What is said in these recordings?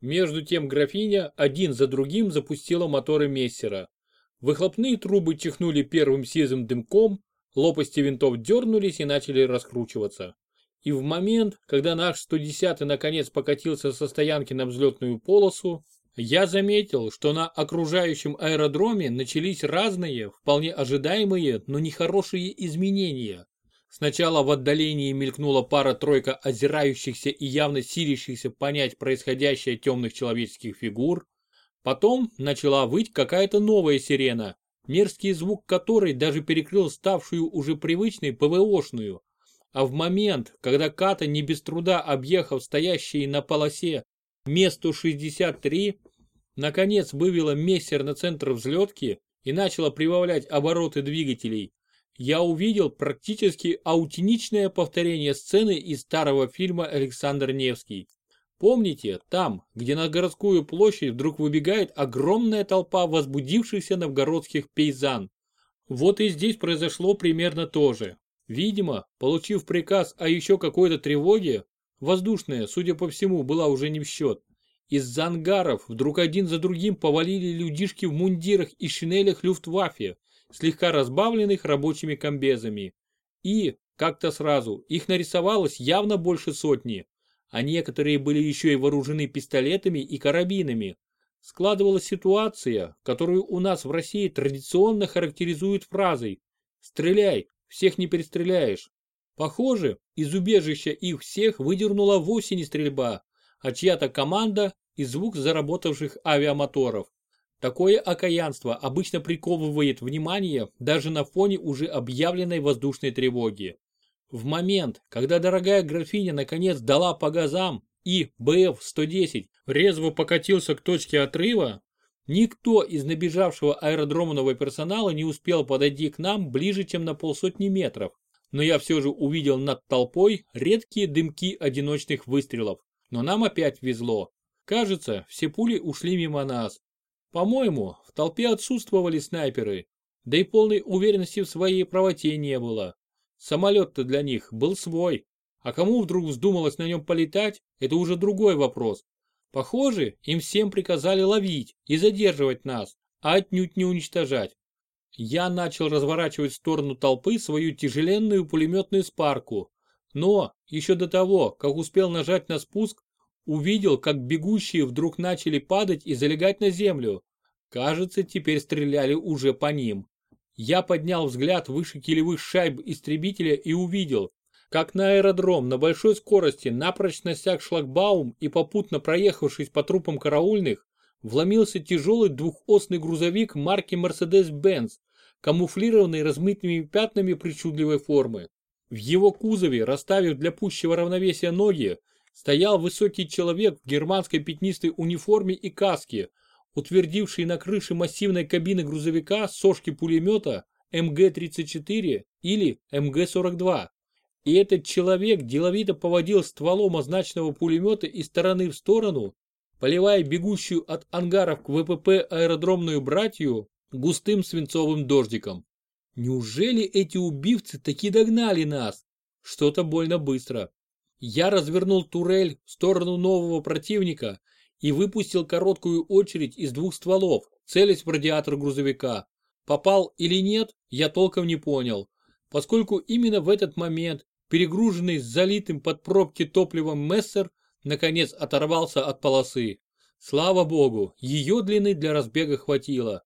Между тем графиня один за другим запустила моторы мессера. Выхлопные трубы чихнули первым сизым дымком, лопасти винтов дернулись и начали раскручиваться. И в момент, когда наш 110 наконец покатился со стоянки на взлетную полосу, я заметил, что на окружающем аэродроме начались разные, вполне ожидаемые, но нехорошие изменения. Сначала в отдалении мелькнула пара-тройка озирающихся и явно силящихся понять происходящее темных человеческих фигур. Потом начала выть какая-то новая сирена, мерзкий звук которой даже перекрыл ставшую уже привычной ПВОшную. А в момент, когда Ката не без труда объехав стоящие на полосе месту 63, наконец вывела мессер на центр взлетки и начала прибавлять обороты двигателей, я увидел практически аутеничное повторение сцены из старого фильма «Александр Невский». Помните, там, где на городскую площадь вдруг выбегает огромная толпа возбудившихся новгородских пейзан? Вот и здесь произошло примерно то же. Видимо, получив приказ о еще какой-то тревоге, воздушная, судя по всему, была уже не в счет, из-за ангаров вдруг один за другим повалили людишки в мундирах и шинелях люфтваффе, слегка разбавленных рабочими комбезами. И, как-то сразу, их нарисовалось явно больше сотни, а некоторые были еще и вооружены пистолетами и карабинами. Складывалась ситуация, которую у нас в России традиционно характеризуют фразой «Стреляй, всех не перестреляешь». Похоже, из убежища их всех выдернула вовсе не стрельба, а чья-то команда и звук заработавших авиамоторов. Такое окаянство обычно приковывает внимание даже на фоне уже объявленной воздушной тревоги. В момент, когда дорогая графиня наконец дала по газам и БФ-110 резво покатился к точке отрыва, никто из набежавшего аэродромного персонала не успел подойти к нам ближе, чем на полсотни метров. Но я все же увидел над толпой редкие дымки одиночных выстрелов. Но нам опять везло. Кажется, все пули ушли мимо нас. По-моему, в толпе отсутствовали снайперы, да и полной уверенности в своей правоте не было. Самолет-то для них был свой, а кому вдруг вздумалось на нем полетать, это уже другой вопрос. Похоже, им всем приказали ловить и задерживать нас, а отнюдь не уничтожать. Я начал разворачивать в сторону толпы свою тяжеленную пулеметную спарку, но еще до того, как успел нажать на спуск, увидел, как бегущие вдруг начали падать и залегать на землю. Кажется, теперь стреляли уже по ним. Я поднял взгляд выше килевых шайб истребителя и увидел, как на аэродром на большой скорости напрочь насяк шлагбаум и попутно проехавшись по трупам караульных, вломился тяжелый двухосный грузовик марки Mercedes-Benz, камуфлированный размытыми пятнами причудливой формы. В его кузове, расставив для пущего равновесия ноги, стоял высокий человек в германской пятнистой униформе и каске, утвердивший на крыше массивной кабины грузовика сошки пулемета МГ-34 или МГ-42. И этот человек деловито поводил стволом означенного пулемета из стороны в сторону, поливая бегущую от ангаров к ВПП аэродромную братью густым свинцовым дождиком. Неужели эти убивцы таки догнали нас? Что-то больно быстро. Я развернул турель в сторону нового противника и выпустил короткую очередь из двух стволов, целясь в радиатор грузовика. Попал или нет, я толком не понял, поскольку именно в этот момент перегруженный с залитым под пробки топливом Мессер наконец оторвался от полосы. Слава богу, ее длины для разбега хватило.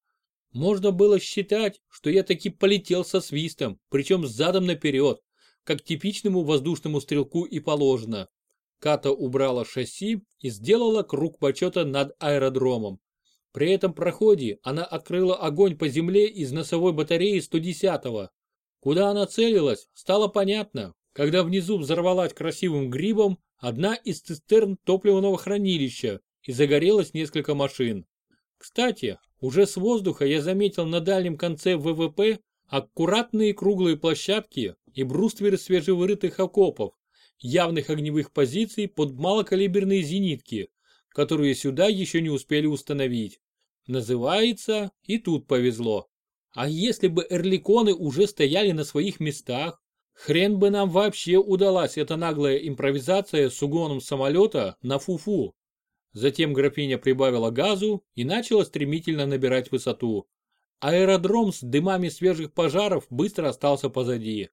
Можно было считать, что я таки полетел со свистом, причем задом наперед, как типичному воздушному стрелку и положено. Ката убрала шасси и сделала круг почета над аэродромом. При этом проходе она открыла огонь по земле из носовой батареи 110-го. Куда она целилась, стало понятно, когда внизу взорвалась красивым грибом одна из цистерн топливного хранилища и загорелось несколько машин. Кстати, уже с воздуха я заметил на дальнем конце ВВП аккуратные круглые площадки и брустверы свежевырытых окопов, явных огневых позиций под малокалиберные зенитки, которые сюда еще не успели установить. Называется, и тут повезло. А если бы эрликоны уже стояли на своих местах, хрен бы нам вообще удалась эта наглая импровизация с угоном самолета на фуфу. Затем графиня прибавила газу и начала стремительно набирать высоту. Аэродром с дымами свежих пожаров быстро остался позади.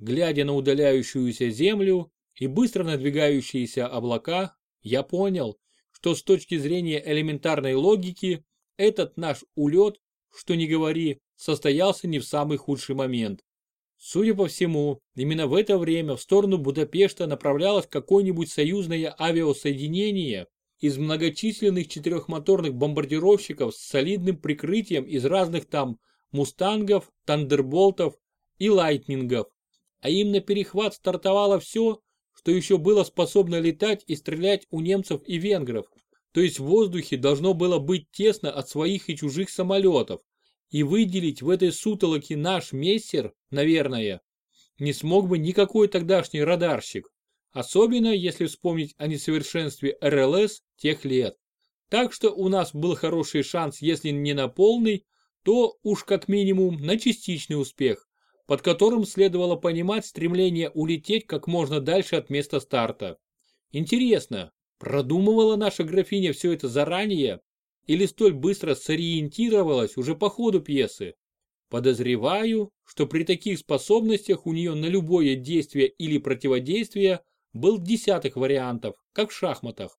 Глядя на удаляющуюся землю и быстро надвигающиеся облака, я понял, что с точки зрения элементарной логики, этот наш улет, что не говори, состоялся не в самый худший момент. Судя по всему, именно в это время в сторону Будапешта направлялось какое-нибудь союзное авиасоединение из многочисленных четырехмоторных бомбардировщиков с солидным прикрытием из разных там «Мустангов», «Тандерболтов» и «Лайтнингов». А им на перехват стартовало все, что еще было способно летать и стрелять у немцев и венгров. То есть в воздухе должно было быть тесно от своих и чужих самолетов. И выделить в этой сутолоке наш мессер, наверное, не смог бы никакой тогдашний радарщик. Особенно если вспомнить о несовершенстве РЛС тех лет. Так что у нас был хороший шанс, если не на полный, то уж как минимум на частичный успех, под которым следовало понимать стремление улететь как можно дальше от места старта. Интересно, продумывала наша графиня все это заранее или столь быстро сориентировалась уже по ходу пьесы? Подозреваю, что при таких способностях у нее на любое действие или противодействие был десяток вариантов, как в шахматах.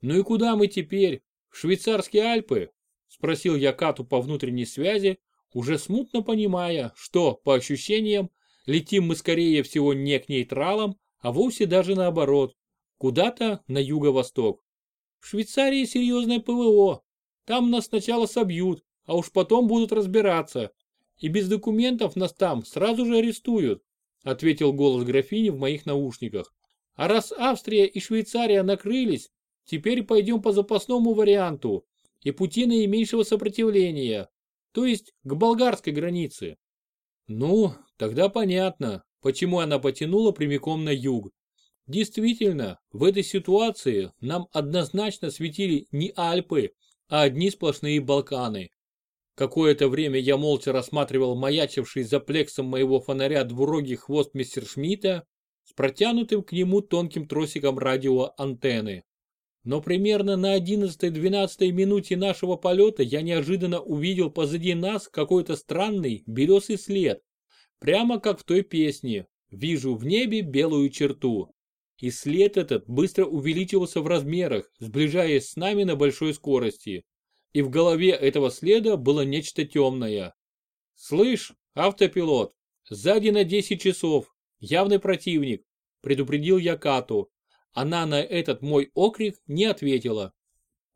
«Ну и куда мы теперь? В швейцарские Альпы?» – спросил я Кату по внутренней связи, уже смутно понимая, что, по ощущениям, летим мы скорее всего не к нейтралам, а вовсе даже наоборот, куда-то на юго-восток. В Швейцарии серьезное ПВО. Там нас сначала собьют, а уж потом будут разбираться. И без документов нас там сразу же арестуют, ответил голос графини в моих наушниках. А раз Австрия и Швейцария накрылись, теперь пойдем по запасному варианту и пути наименьшего сопротивления, то есть к болгарской границе. Ну, тогда понятно, почему она потянула прямиком на юг. Действительно, в этой ситуации нам однозначно светили не Альпы, а одни сплошные Балканы. Какое-то время я молча рассматривал маячивший за плексом моего фонаря двурогий хвост Мессершмитта, с протянутым к нему тонким тросиком радиоантенны. Но примерно на 11-12 минуте нашего полета я неожиданно увидел позади нас какой-то странный белесый след. Прямо как в той песне «Вижу в небе белую черту». И след этот быстро увеличивался в размерах, сближаясь с нами на большой скорости. И в голове этого следа было нечто темное. «Слышь, автопилот, сзади на 10 часов, Явный противник, предупредил я Кату. Она на этот мой окрик не ответила.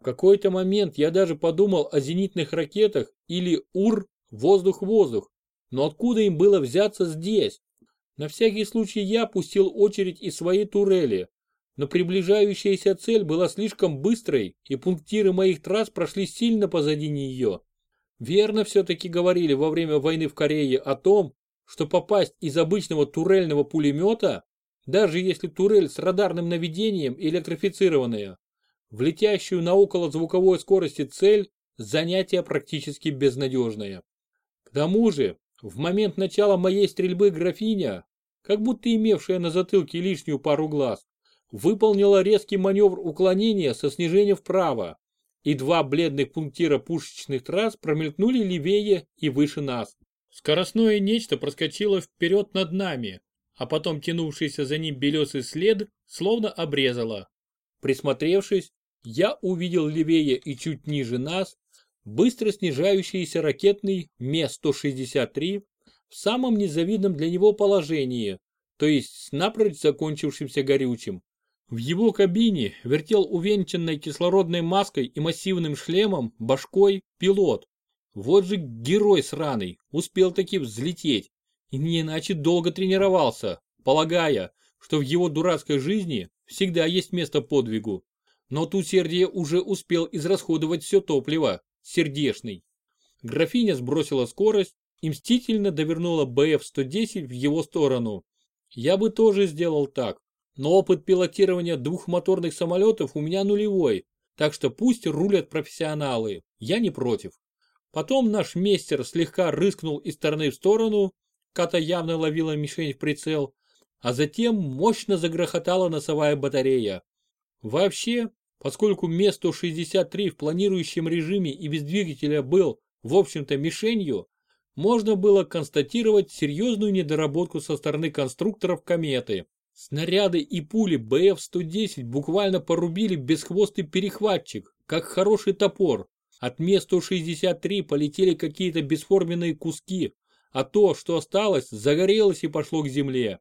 В какой-то момент я даже подумал о зенитных ракетах или УР воздух-воздух. Но откуда им было взяться здесь? На всякий случай я пустил очередь из своей турели. Но приближающаяся цель была слишком быстрой, и пунктиры моих трасс прошли сильно позади нее. Верно все-таки говорили во время войны в Корее о том, что попасть из обычного турельного пулемета, даже если турель с радарным наведением электрифицированная, в летящую на около звуковой скорости цель – занятие практически безнадежное. К тому же, в момент начала моей стрельбы графиня, как будто имевшая на затылке лишнюю пару глаз, выполнила резкий маневр уклонения со снижением вправо, и два бледных пунктира пушечных трасс промелькнули левее и выше нас. Скоростное нечто проскочило вперед над нами, а потом тянувшийся за ним белесый след словно обрезало. Присмотревшись, я увидел левее и чуть ниже нас быстро снижающийся ракетный Ме-163 в самом незавидном для него положении, то есть с напрочь закончившимся горючим. В его кабине вертел увенчанной кислородной маской и массивным шлемом башкой пилот. Вот же герой сраный, успел таки взлететь. И не иначе долго тренировался, полагая, что в его дурацкой жизни всегда есть место подвигу. Но тут Сердия уже успел израсходовать все топливо, сердешный. Графиня сбросила скорость и мстительно довернула БФ-110 в его сторону. Я бы тоже сделал так, но опыт пилотирования двухмоторных самолетов у меня нулевой, так что пусть рулят профессионалы, я не против. Потом наш мастер слегка рыскнул из стороны в сторону, Ката явно ловила мишень в прицел, а затем мощно загрохотала носовая батарея. Вообще, Поскольку Ме-163 в планирующем режиме и без двигателя был, в общем-то, мишенью, можно было констатировать серьезную недоработку со стороны конструкторов кометы. Снаряды и пули БФ-110 буквально порубили бесхвостый перехватчик, как хороший топор. От Ме-163 полетели какие-то бесформенные куски, а то, что осталось, загорелось и пошло к земле.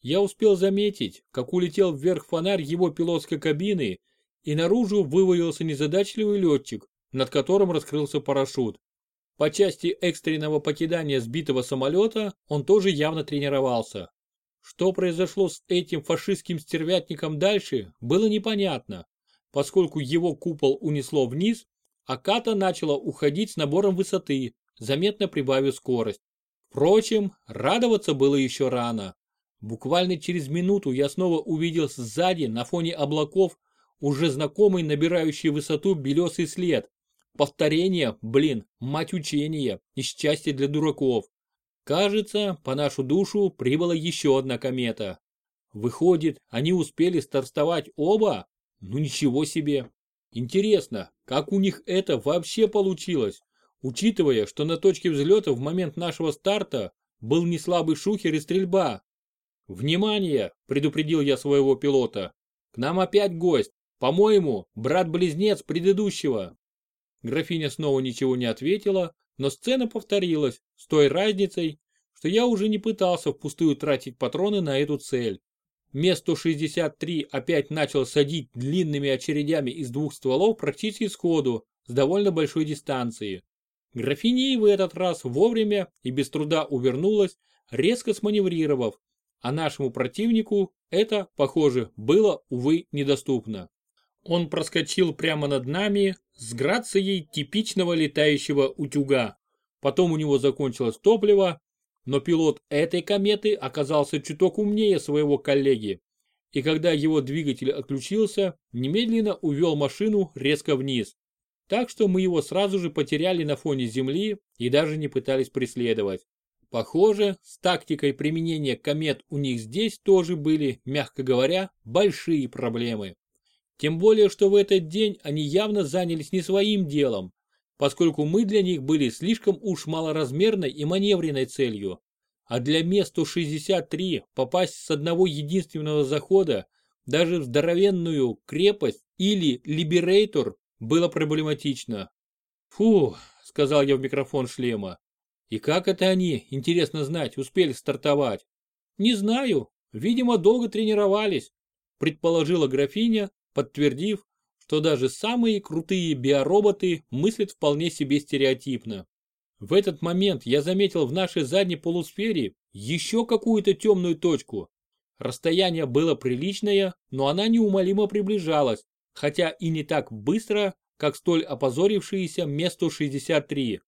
Я успел заметить, как улетел вверх фонарь его пилотской кабины, и наружу вывалился незадачливый летчик, над которым раскрылся парашют. По части экстренного покидания сбитого самолета он тоже явно тренировался. Что произошло с этим фашистским стервятником дальше, было непонятно, поскольку его купол унесло вниз, а Ката начала уходить с набором высоты, заметно прибавив скорость. Впрочем, радоваться было еще рано. Буквально через минуту я снова увидел сзади на фоне облаков уже знакомый набирающий высоту белесый след, Повторение, блин, мать учения и счастье для дураков. Кажется, по нашу душу прибыла еще одна комета. Выходит, они успели стартовать оба? Ну ничего себе. Интересно, как у них это вообще получилось, учитывая, что на точке взлета в момент нашего старта был не слабый шухер и стрельба. «Внимание!» – предупредил я своего пилота. «К нам опять гость. По-моему, брат-близнец предыдущего». Графиня снова ничего не ответила, но сцена повторилась, с той разницей, что я уже не пытался впустую тратить патроны на эту цель. Ме-163 опять начал садить длинными очередями из двух стволов практически сходу, с довольно большой дистанции. Графиня в этот раз вовремя и без труда увернулась, резко сманеврировав, а нашему противнику это, похоже, было, увы, недоступно. Он проскочил прямо над нами с грацией типичного летающего утюга. Потом у него закончилось топливо, но пилот этой кометы оказался чуток умнее своего коллеги. И когда его двигатель отключился, немедленно увел машину резко вниз. Так что мы его сразу же потеряли на фоне земли и даже не пытались преследовать. Похоже, с тактикой применения комет у них здесь тоже были, мягко говоря, большие проблемы. Тем более, что в этот день они явно занялись не своим делом, поскольку мы для них были слишком уж малоразмерной и маневренной целью. А для Ме-163 попасть с одного единственного захода даже в здоровенную крепость или либерейтор было проблематично. «Фу», — сказал я в микрофон шлема. «И как это они, интересно знать, успели стартовать?» «Не знаю. Видимо, долго тренировались», — предположила графиня, подтвердив, что даже самые крутые биороботы мыслят вполне себе стереотипно. В этот момент я заметил в нашей задней полусфере еще какую-то темную точку. Расстояние было приличное, но она неумолимо приближалась, хотя и не так быстро, как столь опозорившиеся месту 63.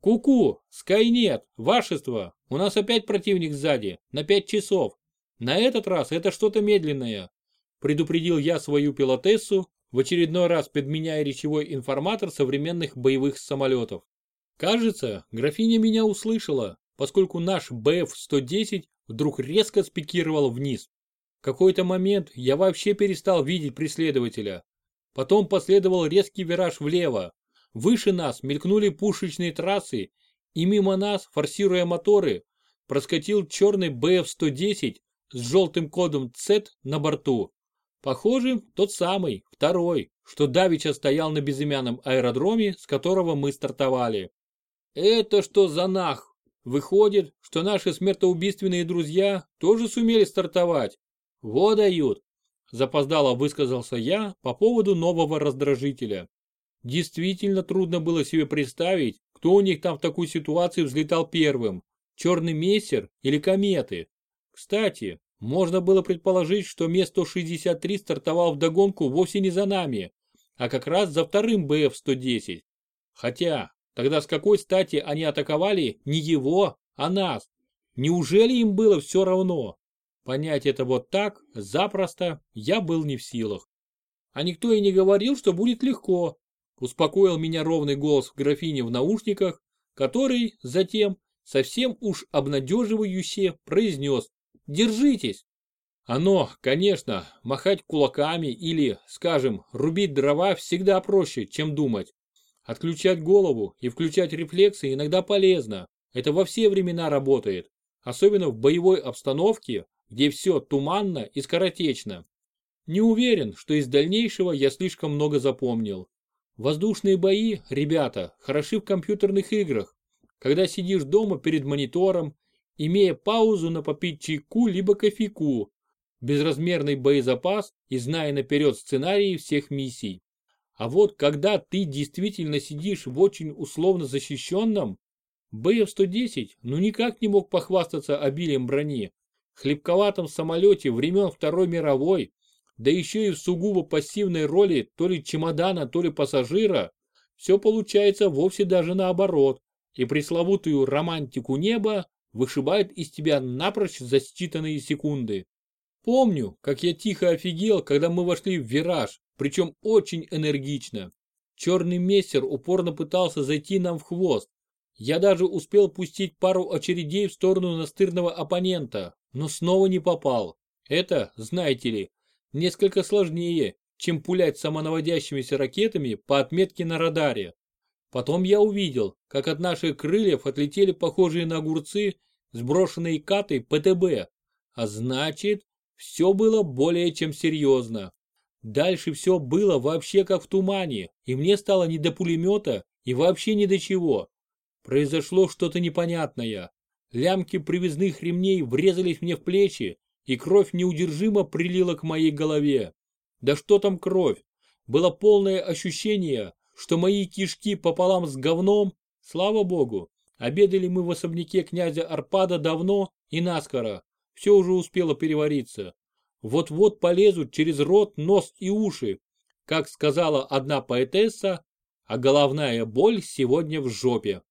«Ку-ку, Скайнет, вашество, у нас опять противник сзади, на 5 часов. На этот раз это что-то медленное предупредил я свою пилотессу, в очередной раз подменяя речевой информатор современных боевых самолетов. Кажется, графиня меня услышала, поскольку наш БФ-110 вдруг резко спикировал вниз. Какой-то момент я вообще перестал видеть преследователя. Потом последовал резкий вираж влево. Выше нас мелькнули пушечные трассы, и мимо нас, форсируя моторы, проскочил черный БФ-110 с желтым кодом Z на борту. Похоже, тот самый, второй, что давеча стоял на безымянном аэродроме, с которого мы стартовали. Это что за нах? Выходит, что наши смертоубийственные друзья тоже сумели стартовать. Вот дают. Запоздало высказался я по поводу нового раздражителя. Действительно трудно было себе представить, кто у них там в такой ситуации взлетал первым. Черный мессер или кометы. Кстати, можно было предположить, что Ме-163 стартовал вдогонку вовсе не за нами, а как раз за вторым БФ-110. Хотя, тогда с какой стати они атаковали не его, а нас? Неужели им было все равно? Понять это вот так, запросто, я был не в силах. А никто и не говорил, что будет легко. Успокоил меня ровный голос графини в наушниках, который, затем, совсем уж обнадеживающе произнес Держитесь!» Оно, конечно, махать кулаками или, скажем, рубить дрова всегда проще, чем думать. Отключать голову и включать рефлексы иногда полезно. Это во все времена работает. Особенно в боевой обстановке, где все туманно и скоротечно. Не уверен, что из дальнейшего я слишком много запомнил. Воздушные бои, ребята, хороши в компьютерных играх, когда сидишь дома перед монитором, имея паузу на попить чайку либо кофейку, безразмерный боезапас и зная наперед сценарии всех миссий. А вот когда ты действительно сидишь в очень условно защищенном, БФ-110 ну никак не мог похвастаться обилием брони. Хлебковатом самолете времен Второй мировой, да еще и в сугубо пассивной роли то ли чемодана, то ли пассажира, все получается вовсе даже наоборот, и пресловутую романтику неба вышибает из тебя напрочь за считанные секунды. Помню, как я тихо офигел, когда мы вошли в вираж, причем очень энергично. Черный мессер упорно пытался зайти нам в хвост. Я даже успел пустить пару очередей в сторону настырного оппонента, но снова не попал. Это, знаете ли, несколько сложнее, чем пулять самонаводящимися ракетами по отметке на радаре. Потом я увидел, как от наших крыльев отлетели похожие на огурцы сброшенные катой ПТБ, а значит, все было более чем серьезно. Дальше все было вообще как в тумане, и мне стало не до пулемета и вообще ни до чего. Произошло что-то непонятное. Лямки привязных ремней врезались мне в плечи, и кровь неудержимо прилила к моей голове. Да что там кровь? Было полное ощущение, что мои кишки пополам с говном, слава богу, обедали мы в особняке князя Арпада давно и наскоро, все уже успело перевариться вот-вот полезут через рот, нос и уши, как сказала одна поэтесса, а головная боль сегодня в жопе.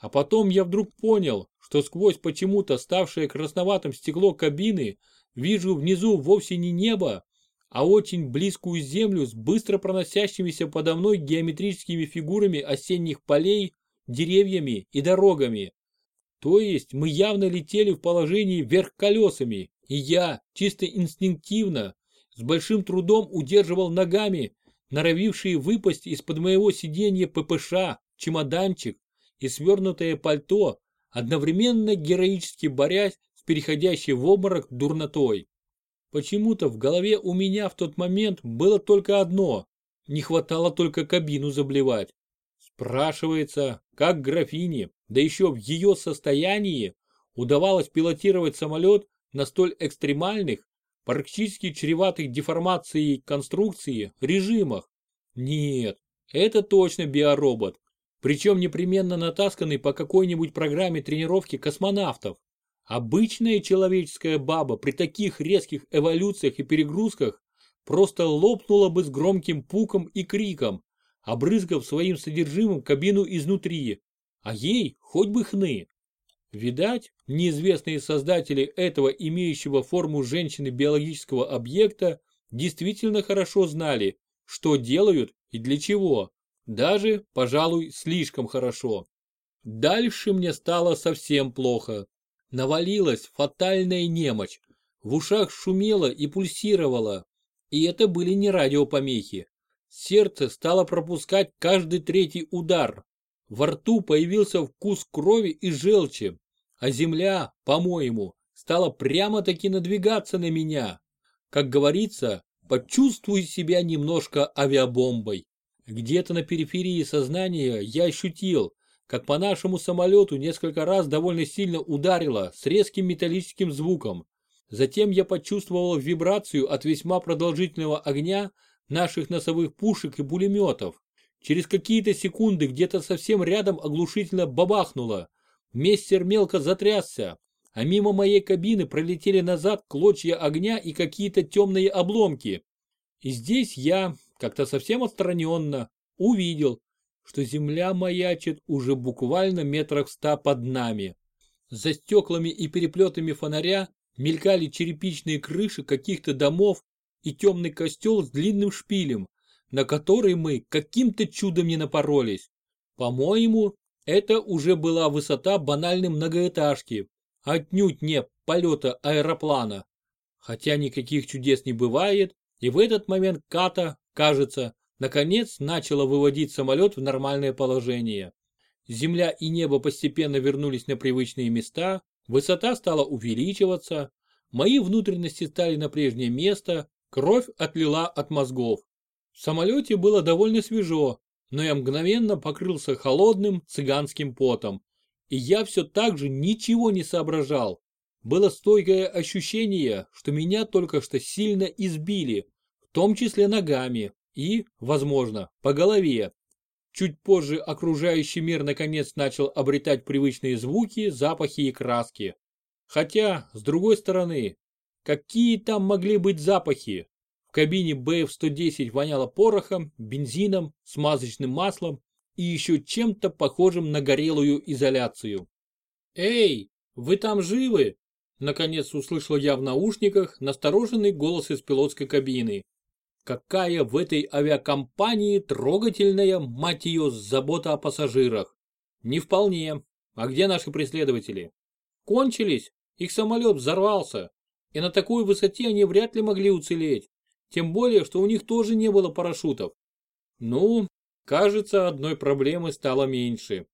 А потом я вдруг понял, что сквозь почему-то ставшее красноватым стекло кабины вижу внизу вовсе не небо, а очень близкую землю с быстро проносящимися подо мной геометрическими фигурами осенних полей, деревьями и дорогами. То есть мы явно летели в положении вверх колесами, и я, чисто инстинктивно, с большим трудом удерживал ногами, норовившие выпасть из-под моего сиденья ППШ, чемоданчик и свернутое пальто, одновременно героически борясь с переходящей в обморок дурнотой. Почему-то в голове у меня в тот момент было только одно, не хватало только кабину заблевать. Спрашивается, как графине, да еще в ее состоянии, удавалось пилотировать самолет на столь экстремальных, практически чреватых деформацией конструкции режимах. Нет, это точно биоробот, причем непременно натасканный по какой-нибудь программе тренировки космонавтов. Обычная человеческая баба при таких резких эволюциях и перегрузках просто лопнула бы с громким пуком и криком, обрызгав своим содержимым кабину изнутри, а ей хоть бы хны. Видать, неизвестные создатели этого имеющего форму женщины биологического объекта действительно хорошо знали, что делают и для чего. Даже, пожалуй, слишком хорошо. Дальше мне стало совсем плохо. Навалилась фатальная немочь. В ушах шумело и пульсировало. И это были не радиопомехи. Сердце стало пропускать каждый третий удар. Во рту появился вкус крови и желчи, а земля, по-моему, стала прямо-таки надвигаться на меня. Как говорится, почувствуй себя немножко авиабомбой. Где-то на периферии сознания я ощутил, как по нашему самолету несколько раз довольно сильно ударило с резким металлическим звуком. Затем я почувствовал вибрацию от весьма продолжительного огня наших носовых пушек и пулеметов. Через какие-то секунды где-то совсем рядом оглушительно бабахнуло. Мессер мелко затрясся, а мимо моей кабины пролетели назад клочья огня и какие-то темные обломки. И здесь я, как-то совсем отстраненно, увидел, что земля маячит уже буквально метрах ста под нами. За стеклами и переплетами фонаря мелькали черепичные крыши каких-то домов и темный костел с длинным шпилем, на который мы каким-то чудом не напоролись. По-моему, это уже была высота банальной многоэтажки, отнюдь не полета аэроплана. Хотя никаких чудес не бывает, и в этот момент Ката, кажется, наконец начала выводить самолет в нормальное положение. Земля и небо постепенно вернулись на привычные места, высота стала увеличиваться, мои внутренности стали на прежнее место, кровь отлила от мозгов. В самолете было довольно свежо, но я мгновенно покрылся холодным цыганским потом. И я все так же ничего не соображал. Было стойкое ощущение, что меня только что сильно избили, в том числе ногами и, возможно, по голове. Чуть позже окружающий мир наконец начал обретать привычные звуки, запахи и краски. Хотя, с другой стороны, какие там могли быть запахи? В кабине БФ-110 воняло порохом, бензином, смазочным маслом и еще чем-то похожим на горелую изоляцию. «Эй, вы там живы?» Наконец услышал я в наушниках настороженный голос из пилотской кабины. Какая в этой авиакомпании трогательная, мать ее, забота о пассажирах. Не вполне. А где наши преследователи? Кончились, их самолет взорвался. И на такой высоте они вряд ли могли уцелеть. Тем более, что у них тоже не было парашютов. Ну, кажется, одной проблемы стало меньше.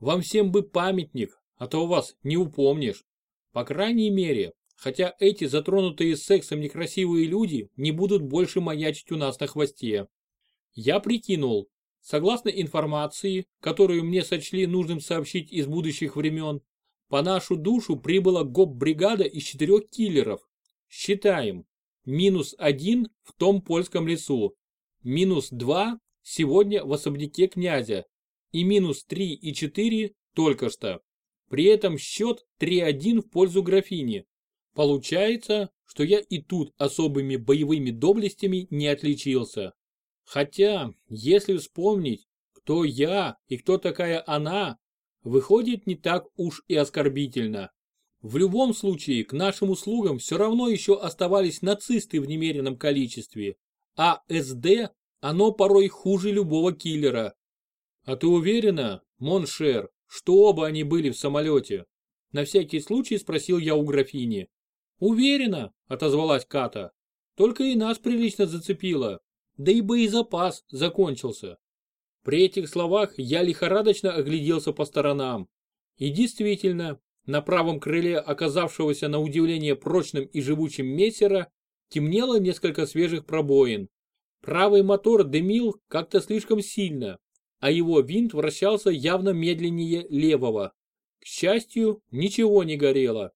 Вам всем бы памятник, а то у вас не упомнишь. По крайней мере, хотя эти затронутые сексом некрасивые люди не будут больше маячить у нас на хвосте. Я прикинул, согласно информации, которую мне сочли нужным сообщить из будущих времен, по нашу душу прибыла ГОП-бригада из четырех киллеров. Считаем. Минус один в том польском лесу. Минус два сегодня в особняке князя. И минус три и четыре только что. При этом счет 3-1 в пользу графини. Получается, что я и тут особыми боевыми доблестями не отличился. Хотя, если вспомнить, кто я и кто такая она, выходит не так уж и оскорбительно. В любом случае, к нашим услугам все равно еще оставались нацисты в немеренном количестве, а СД, оно порой хуже любого киллера. А ты уверена, мон шер, что оба они были в самолете? На всякий случай спросил я у графини. Уверена, отозвалась Ката. Только и нас прилично зацепило. Да и боезапас закончился. При этих словах я лихорадочно огляделся по сторонам. И действительно, на правом крыле оказавшегося на удивление прочным и живучим мессера темнело несколько свежих пробоин. Правый мотор дымил как-то слишком сильно, а его винт вращался явно медленнее левого. К счастью, ничего не горело.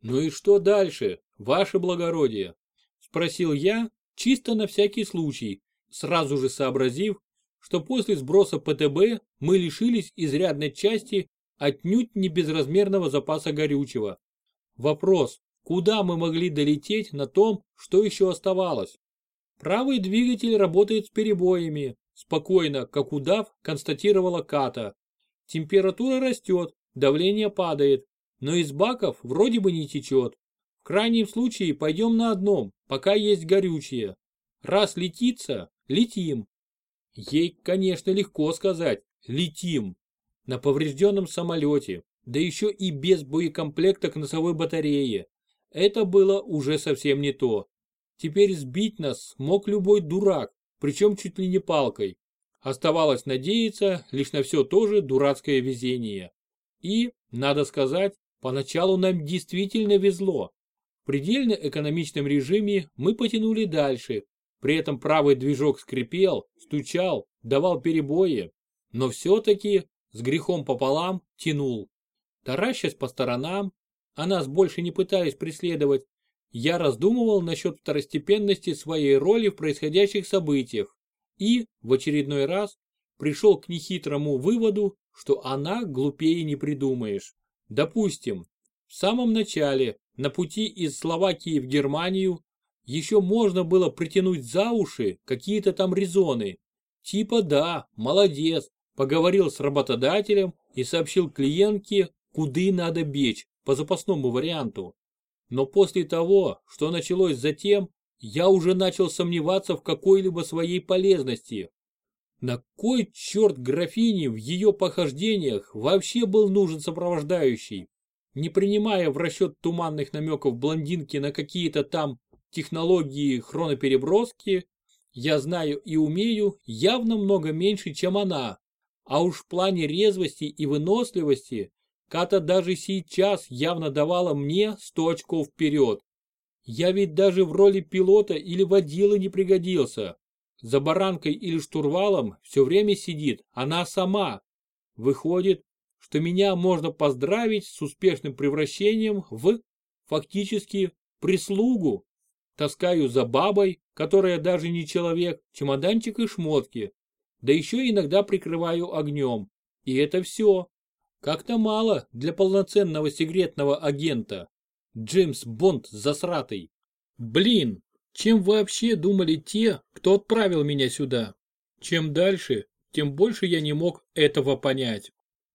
«Ну и что дальше, ваше благородие?» – спросил я, чисто на всякий случай, сразу же сообразив, что после сброса ПТБ мы лишились изрядной части отнюдь не безразмерного запаса горючего. Вопрос, куда мы могли долететь на том, что еще оставалось? Правый двигатель работает с перебоями, спокойно, как удав, констатировала Ката. Температура растет, давление падает, но из баков вроде бы не течет. В крайнем случае пойдем на одном, пока есть горючее. Раз летится, летим. Ей, конечно, легко сказать «летим». На поврежденном самолете, да еще и без боекомплекта к носовой батарее. Это было уже совсем не то. Теперь сбить нас мог любой дурак, причем чуть ли не палкой. Оставалось надеяться лишь на все то же дурацкое везение. И, надо сказать, поначалу нам действительно везло. В предельно экономичном режиме мы потянули дальше, при этом правый движок скрипел, стучал, давал перебои, но все-таки с грехом пополам тянул. Таращась по сторонам, а нас больше не пытались преследовать, я раздумывал насчет второстепенности своей роли в происходящих событиях и, в очередной раз, пришел к нехитрому выводу, что она глупее не придумаешь. Допустим, в самом начале, на пути из Словакии в Германию, еще можно было притянуть за уши какие-то там резоны. Типа да, молодец, поговорил с работодателем и сообщил клиентке, куды надо бечь, по запасному варианту. Но после того, что началось затем, я уже начал сомневаться в какой-либо своей полезности. На кой черт графине в ее похождениях вообще был нужен сопровождающий? не принимая в расчет туманных намеков блондинки на какие-то там технологии хронопереброски, я знаю и умею явно много меньше, чем она. А уж в плане резвости и выносливости Ката даже сейчас явно давала мне 100 очков вперед. Я ведь даже в роли пилота или водила не пригодился. За баранкой или штурвалом все время сидит она сама. Выходит, что меня можно поздравить с успешным превращением в, фактически, прислугу. Таскаю за бабой, которая даже не человек, чемоданчик и шмотки. Да еще иногда прикрываю огнем. И это все. Как-то мало для полноценного секретного агента. Джеймс Бонд засратый. Блин, чем вообще думали те, кто отправил меня сюда? Чем дальше, тем больше я не мог этого понять.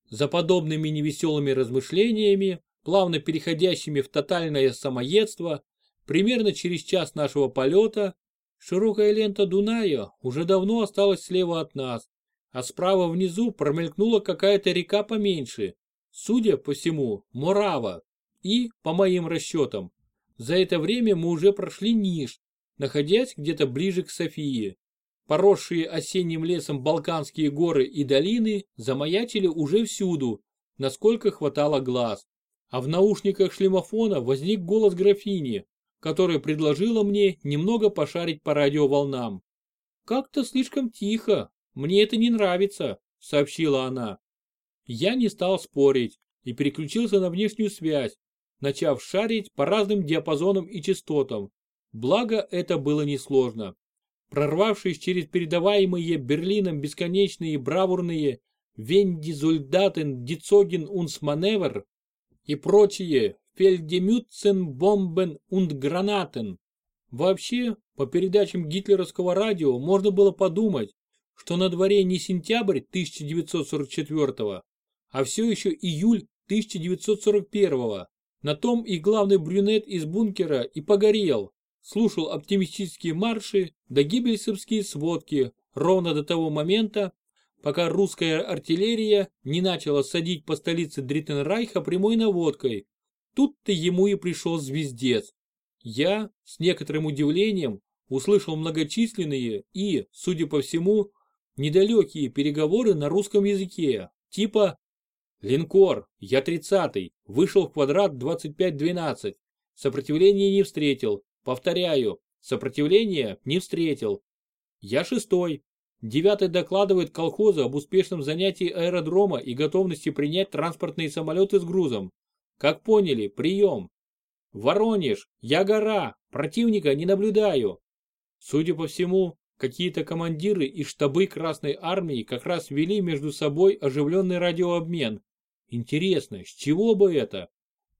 За подобными невеселыми размышлениями, плавно переходящими в тотальное самоедство, примерно через час нашего полета, широкая лента Дуная уже давно осталась слева от нас, а справа внизу промелькнула какая-то река поменьше, судя по всему, Морава. И, по моим расчетам, за это время мы уже прошли Ниш, находясь где-то ближе к Софии. Поросшие осенним лесом Балканские горы и долины замаячили уже всюду, насколько хватало глаз. А в наушниках шлемофона возник голос графини, которая предложила мне немного пошарить по радиоволнам. «Как-то слишком тихо, мне это не нравится», — сообщила она. Я не стал спорить и переключился на внешнюю связь, начав шарить по разным диапазонам и частотам. Благо, это было несложно. Прорвавшись через передаваемые Берлином бесконечные бравурные «Венди Зульдатен Дицоген Унс Маневр» и прочие «Фельдемютцен Бомбен und Гранатен». Вообще, по передачам гитлеровского радио можно было подумать, что на дворе не сентябрь 1944 а все еще июль 1941 На том и главный брюнет из бункера и погорел, слушал оптимистические марши да гибельсовские сводки ровно до того момента, пока русская артиллерия не начала садить по столице Дриттен Райха прямой наводкой. Тут-то ему и пришел звездец. Я, с некоторым удивлением, услышал многочисленные и, судя по всему, недалекие переговоры на русском языке, типа «Линкор, я тридцатый, вышел в квадрат 2512, сопротивления не встретил, Повторяю, сопротивления не встретил. Я шестой. Девятый докладывает колхозу об успешном занятии аэродрома и готовности принять транспортные самолеты с грузом. Как поняли, прием. Воронеж, я гора, противника не наблюдаю. Судя по всему, какие-то командиры и штабы Красной Армии как раз вели между собой оживленный радиообмен. Интересно, с чего бы это?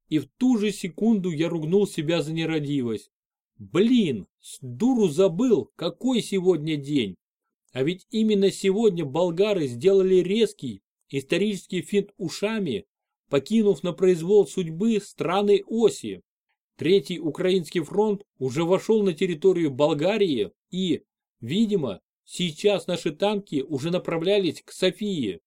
И в ту же секунду я ругнул себя за нерадивость. Блин, с дуру забыл, какой сегодня день. А ведь именно сегодня болгары сделали резкий, исторический финт ушами, покинув на произвол судьбы страны оси. Третий Украинский фронт уже вошел на территорию Болгарии и, видимо, сейчас наши танки уже направлялись к Софии.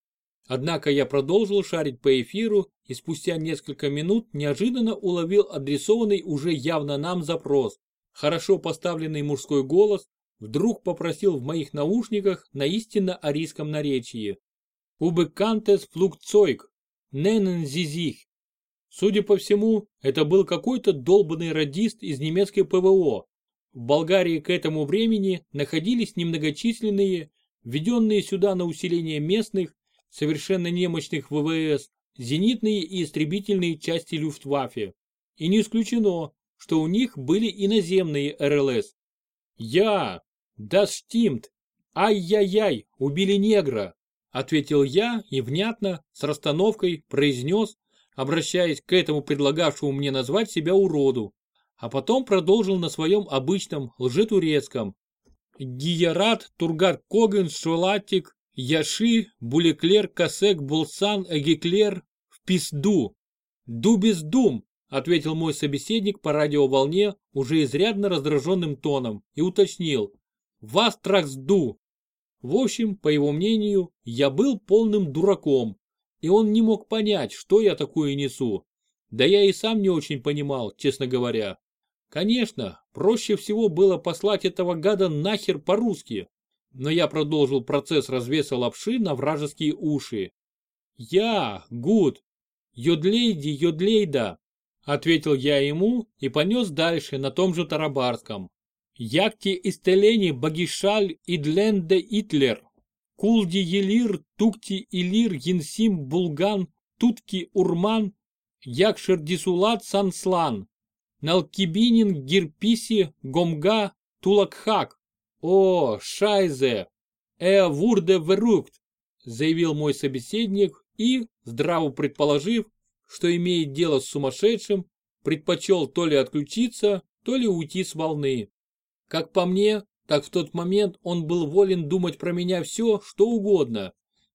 Однако я продолжил шарить по эфиру и спустя несколько минут неожиданно уловил адресованный уже явно нам запрос. Хорошо поставленный мужской голос вдруг попросил в моих наушниках на истинно арийском наречии. «Убекантес флукцойк, ненен зизих». Судя по всему, это был какой-то долбанный радист из немецкой ПВО. В Болгарии к этому времени находились немногочисленные, введенные сюда на усиление местных, совершенно немощных ВВС, зенитные и истребительные части Люфтваффе. И не исключено, что у них были и наземные РЛС. «Я! Das stimmt! Ай-яй-яй! Убили негра!» Ответил я и внятно, с расстановкой, произнес, обращаясь к этому предлагавшему мне назвать себя уроду, а потом продолжил на своем обычном лжетурецком. Гиярат, Тургар Коген, Шолатик, Яши, Булеклер, Касек, Булсан, Эгеклер, в пизду. Дубиздум, ответил мой собеседник по радиоволне уже изрядно раздраженным тоном и уточнил. Вас трахсду. В общем, по его мнению, я был полным дураком, и он не мог понять, что я такое несу. Да я и сам не очень понимал, честно говоря. Конечно, проще всего было послать этого гада нахер по-русски. Но я продолжил процесс развеса лапши на вражеские уши. Я, Гуд, Йодлейди, Йодлейда, ответил я ему и понес дальше на том же тарабарском. Якти истелени багишаль идленде итлер. Кулди елир, тукти илир, янсим булган, тутки урман, якшер дисулат санслан. Налкибинин гирписи гомга тулакхак. О, шайзе! Э вурде верукт, заявил мой собеседник и, здраво предположив, что имеет дело с сумасшедшим, предпочел то ли отключиться, то ли уйти с волны. Как по мне, так в тот момент он был волен думать про меня все, что угодно,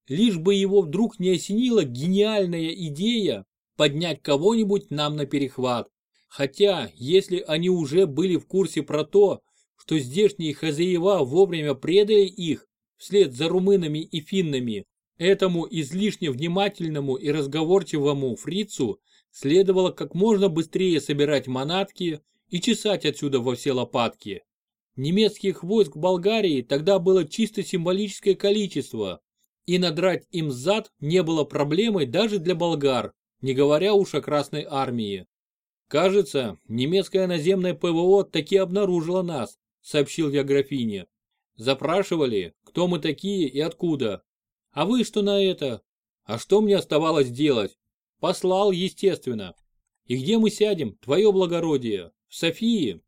лишь бы его вдруг не осенила гениальная идея поднять кого-нибудь нам на перехват. Хотя, если они уже были в курсе про то, что здешние хозяева вовремя предали их, вслед за румынами и финнами, этому излишне внимательному и разговорчивому фрицу следовало как можно быстрее собирать манатки и чесать отсюда во все лопатки. Немецких войск в Болгарии тогда было чисто символическое количество, и надрать им зад не было проблемой даже для болгар, не говоря уж о Красной Армии. Кажется, немецкое наземное ПВО таки обнаружило нас, сообщил я графине. Запрашивали, кто мы такие и откуда. А вы что на это? А что мне оставалось делать? Послал, естественно. И где мы сядем, твое благородие? В Софии?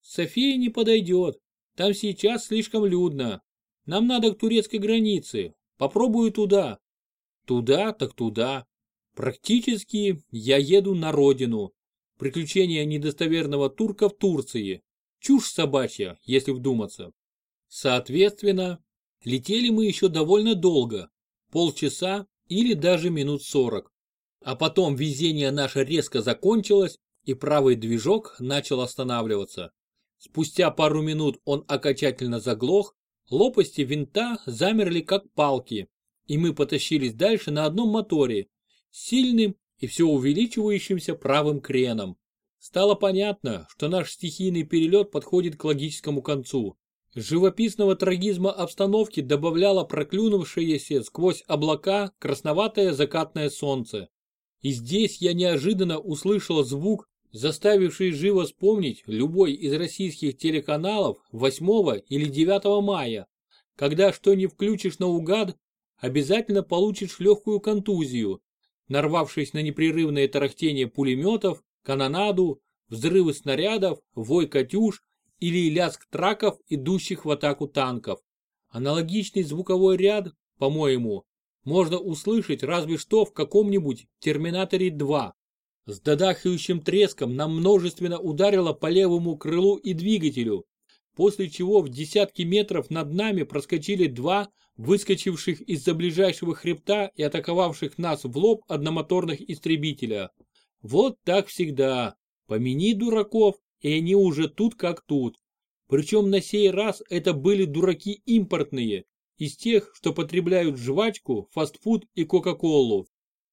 София не подойдет. Там сейчас слишком людно. Нам надо к турецкой границе. Попробую туда. Туда, так туда. Практически я еду на родину. Приключения недостоверного турка в Турции. Чушь собачья, если вдуматься. Соответственно, летели мы еще довольно долго. Полчаса или даже минут сорок. А потом везение наше резко закончилось, и правый движок начал останавливаться. Спустя пару минут он окончательно заглох, лопасти винта замерли как палки, и мы потащились дальше на одном моторе, сильным и все увеличивающимся правым креном. Стало понятно, что наш стихийный перелет подходит к логическому концу. Живописного трагизма обстановки добавляло проклюнувшееся сквозь облака красноватое закатное солнце. И здесь я неожиданно услышал звук заставивший живо вспомнить любой из российских телеканалов 8 или 9 мая, когда что не включишь наугад, обязательно получишь легкую контузию, нарвавшись на непрерывное тарахтение пулеметов, канонаду, взрывы снарядов, вой катюш или лязг траков, идущих в атаку танков. Аналогичный звуковой ряд, по-моему, можно услышать разве что в каком-нибудь «Терминаторе 2», с додахающим треском нам множественно ударило по левому крылу и двигателю, после чего в десятки метров над нами проскочили два выскочивших из-за ближайшего хребта и атаковавших нас в лоб одномоторных истребителя. Вот так всегда. Помяни дураков, и они уже тут как тут. Причем на сей раз это были дураки импортные, из тех, что потребляют жвачку, фастфуд и кока-колу.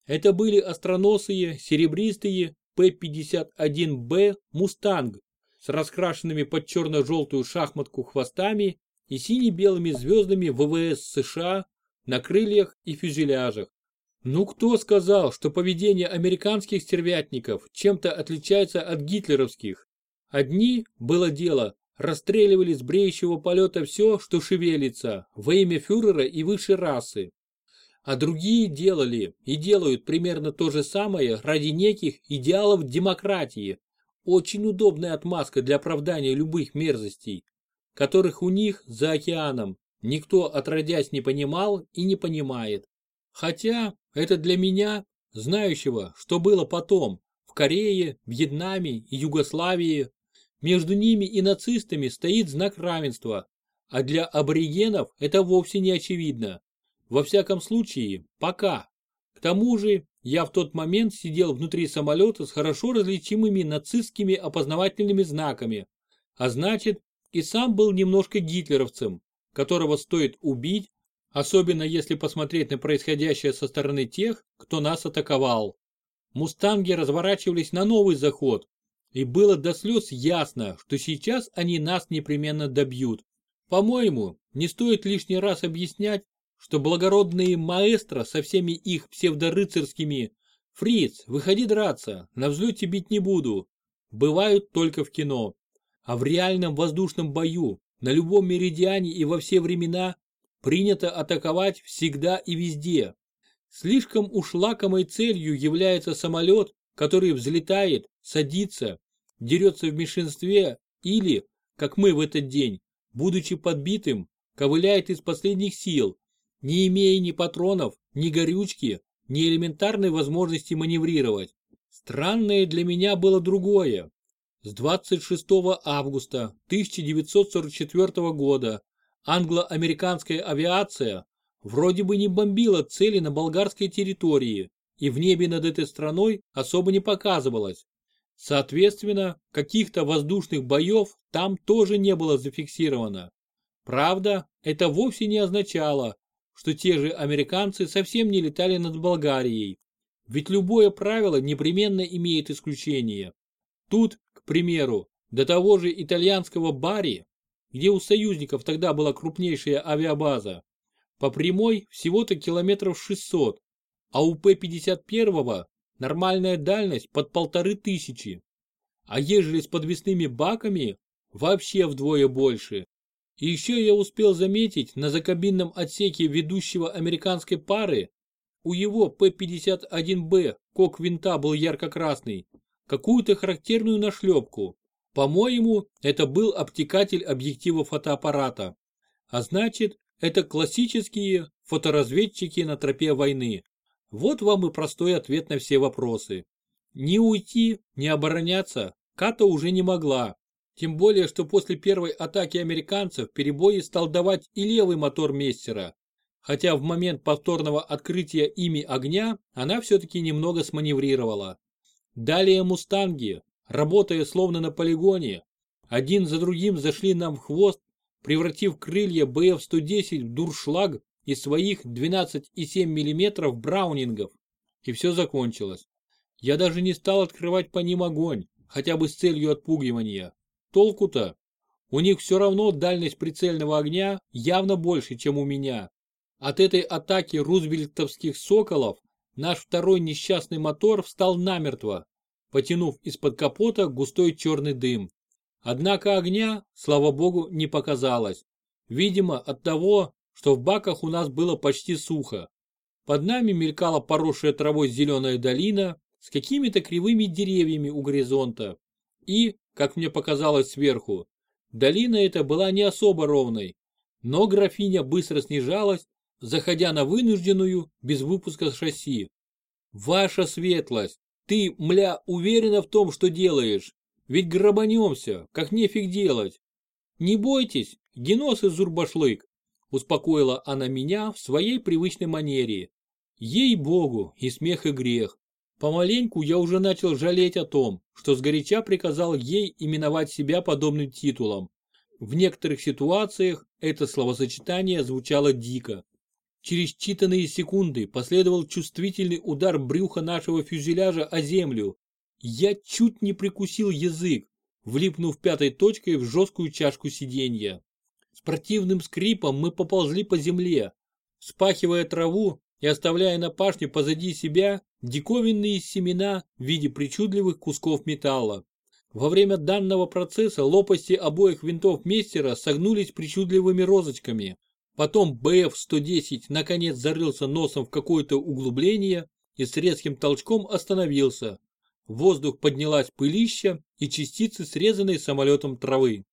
Это были остроносые, серебристые П-51Б «Мустанг» с раскрашенными под черно-желтую шахматку хвостами и сине-белыми звездами ВВС США на крыльях и фюзеляжах. Ну кто сказал, что поведение американских стервятников чем-то отличается от гитлеровских? Одни, было дело, расстреливали с бреющего полета все, что шевелится, во имя фюрера и высшей расы а другие делали и делают примерно то же самое ради неких идеалов демократии. Очень удобная отмазка для оправдания любых мерзостей, которых у них за океаном никто отродясь не понимал и не понимает. Хотя это для меня, знающего, что было потом, в Корее, Вьетнаме и Югославии, между ними и нацистами стоит знак равенства, а для аборигенов это вовсе не очевидно. Во всяком случае, пока. К тому же, я в тот момент сидел внутри самолета с хорошо различимыми нацистскими опознавательными знаками, а значит, и сам был немножко гитлеровцем, которого стоит убить, особенно если посмотреть на происходящее со стороны тех, кто нас атаковал. мустанги разворачивались на новый заход, и было до слез ясно, что сейчас они нас непременно добьют. По-моему, не стоит лишний раз объяснять, что благородные маэстро со всеми их псевдорыцарскими «Фриц, выходи драться, на взлете бить не буду», бывают только в кино. А в реальном воздушном бою, на любом меридиане и во все времена, принято атаковать всегда и везде. Слишком уж лакомой целью является самолет, который взлетает, садится, дерется в меньшинстве или, как мы в этот день, будучи подбитым, ковыляет из последних сил, не имея ни патронов, ни горючки, ни элементарной возможности маневрировать. Странное для меня было другое. С 26 августа 1944 года англо-американская авиация вроде бы не бомбила цели на болгарской территории и в небе над этой страной особо не показывалась. Соответственно, каких-то воздушных боев там тоже не было зафиксировано. Правда, это вовсе не означало, что те же американцы совсем не летали над Болгарией. Ведь любое правило непременно имеет исключение. Тут, примеру, до того же итальянского Бари, где у союзников тогда была крупнейшая авиабаза, по прямой всего-то километров 600, а у П-51 нормальная дальность под полторы тысячи. А ежели с подвесными баками, вообще вдвое больше. И еще я успел заметить на закабинном отсеке ведущего американской пары, у его П-51Б кок винта был ярко-красный, какую-то характерную нашлепку. По-моему, это был обтекатель объектива фотоаппарата. А значит, это классические фоторазведчики на тропе войны. Вот вам и простой ответ на все вопросы. Ни уйти, ни обороняться Ката уже не могла. Тем более, что после первой атаки американцев перебои стал давать и левый мотор Мессера. Хотя в момент повторного открытия ими огня она все-таки немного сманеврировала. Далее мустанги, работая словно на полигоне, один за другим зашли нам в хвост, превратив крылья БФ-110 в дуршлаг из своих 12,7 мм браунингов. И все закончилось. Я даже не стал открывать по ним огонь, хотя бы с целью отпугивания. Толку-то? У них все равно дальность прицельного огня явно больше, чем у меня. От этой атаки рузвельтовских «Соколов» наш второй несчастный мотор встал намертво, потянув из-под капота густой черный дым. Однако огня, слава богу, не показалось. Видимо, от того, что в баках у нас было почти сухо. Под нами мелькала поросшая травой зеленая долина с какими-то кривыми деревьями у горизонта. И, как мне показалось сверху, долина эта была не особо ровной, но графиня быстро снижалась, заходя на вынужденную, без выпуска шасси. «Ваша светлость, ты, мля, уверена в том, что делаешь? Ведь грабанемся, как нефиг делать. Не бойтесь, генос из Зурбашлык, успокоила она меня в своей привычной манере. Ей-богу, и смех и грех. Помаленьку я уже начал жалеть о том, что сгоряча приказал ей именовать себя подобным титулом. В некоторых ситуациях это словосочетание звучало дико. Через считанные секунды последовал чувствительный удар брюха нашего фюзеляжа о землю. Я чуть не прикусил язык, влипнув пятой точкой в жесткую чашку сиденья. С противным скрипом мы поползли по земле, спахивая траву и оставляя на пашне позади себя диковинные семена в виде причудливых кусков металла. Во время данного процесса лопасти обоих винтов Мейстера согнулись причудливыми розочками. Потом БФ-110 наконец зарылся носом в какое-то углубление и с резким толчком остановился. В воздух поднялась пылища и частицы срезанной самолетом травы.